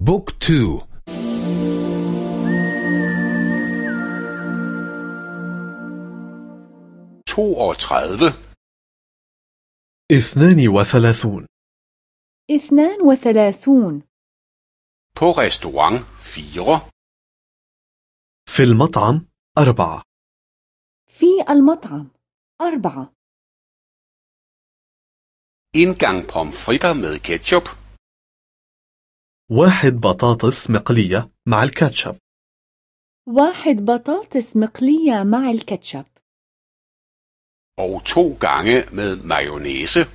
Book to. To اثنان وثلاثون. اثنان وثلاثون. På restaurant 4, في المطعم أربعة. في المطعم أربعة. En gang pomfritter med ketchup, واحد بطاطس مقلية مع الكاتشب. واحد بطاطس مقلية مع الكاتشب. Og to gange med mayonnaise,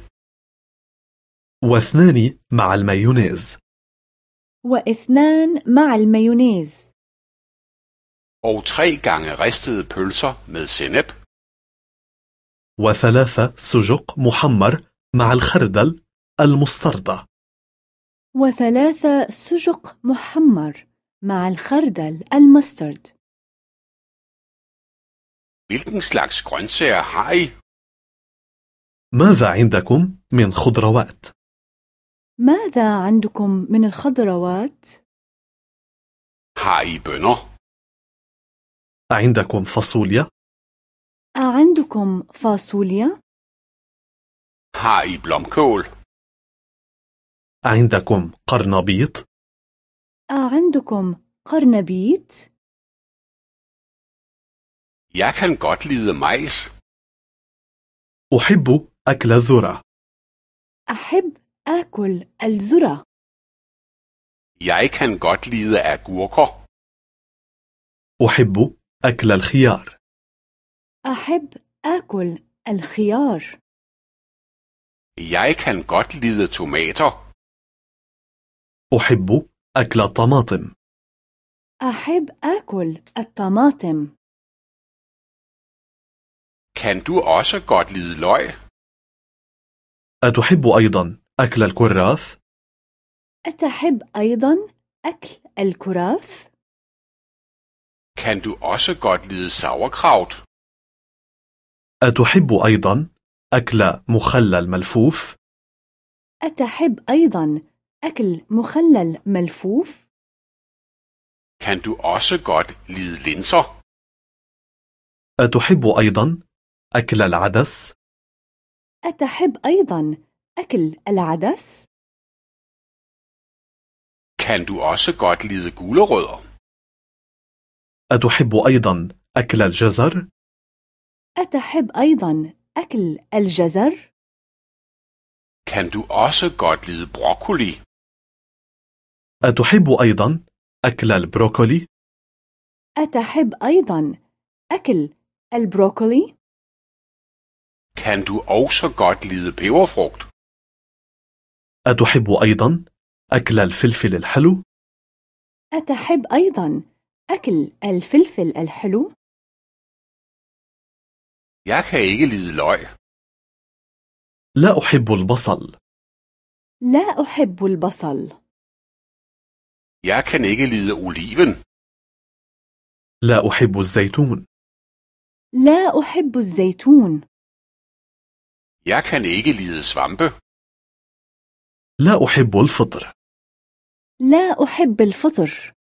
واثنان مع المايونيز. واثنان مع المايونيز. Og tre gange ristede pølser med sennep, وثلاثة سجق محمر مع الخردل المستردة. وثلاثة سجق محمر مع الخردل المسترد hvilken slags grøntsager har I? ماذا عندكم من خضروات؟ ماذا عندكم من الخضروات؟ Har I bønner? عندكم فاصوليا؟ أعندكم فاصوليا؟ Har I blomkål? عندكم قرنبيط؟ أعندكم قرنبيط؟ Jeg kan godt lide majs. أحب أكل الذرة أحب آكل الذرة Jeg kan godt lide agurker. أحب أكل الخيار أحب آكل الخيار Jeg kan godt lide tomater. أحب أكل الطماطم أحب آكل الطماطم Kan du også godt lide løg? أتحب أيضا أكل الكراث؟ أتحب أيضا أكل الكراث؟ Kan du også godt lide sauerkraut? أتحب أيضا أكل مخلل ملفوف؟ أتحب أيضا أكل مخلل ملفوف؟ Kan du også godt lide linser? أتحب أيضا أكل العدس؟ أتحب أيضا أكل العدس؟ Kan du også godt lide gulerødder? أتحب أيضا أكل الجزر؟ أتحب أيضا أكل الجزر؟ Kan du også godt lide broccoli? أتحب أيضا أكل البروكولي؟ أتحب أيضا أكل البروكولي؟ Kan du også godt lide peberfrugt? أتحب أيضا أكل الفلفل الحلو؟ أتحب أيضا أكل الفلفل الحلو؟ Jeg kan ikke lide løg. لا أحب البصل لا أحب البصل Jeg kan ikke lide oliven. لا أحب الزيتون لا أحب الزيتون Jeg kan ikke lide svampe. لا أحب الفطر لا أحب الفطر